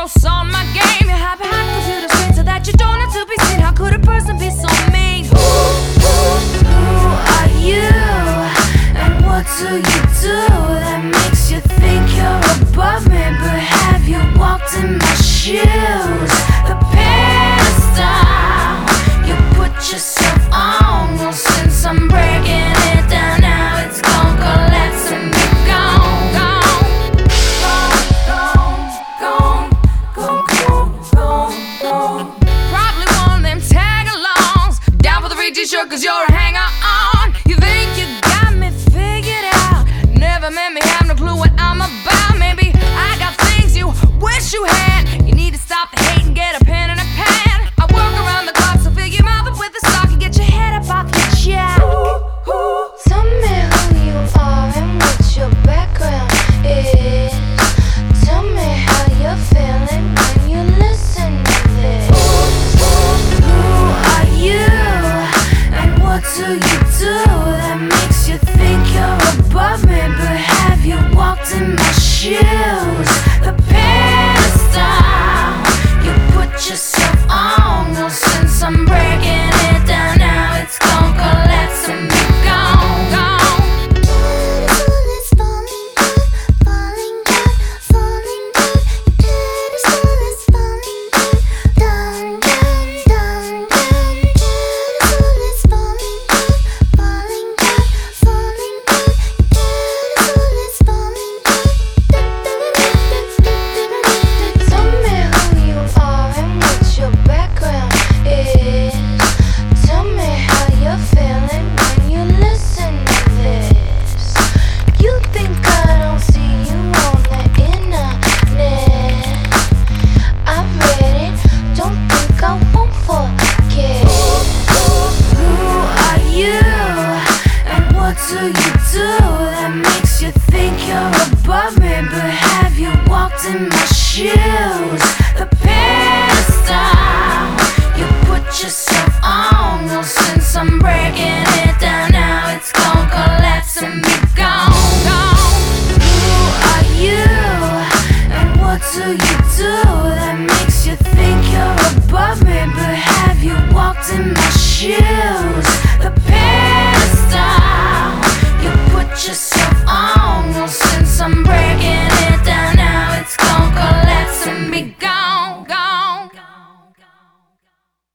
boss on my game. You have a hack computer screen so that you don't have to be seen. How could a person be so mean? Who, who, who are you? And what do you do that makes you think you're above me? But have you walked in my shoes? t-shirt cause you're a hanger on. You think you got me figured out. Never made me have no clue what I'm about. Maybe I got things you wish you had. You need to stop the hate and get a pen you're above me, but have you walked in my shoes? do you do that makes you think you're above me? But have you walked in my shoes? The pedestal you put yourself on. Well, since I'm breaking it down now, it's gonna collapse and be gone. gone. Who are you? And what do you do that makes you think you're above me? But have you walked in my shoes?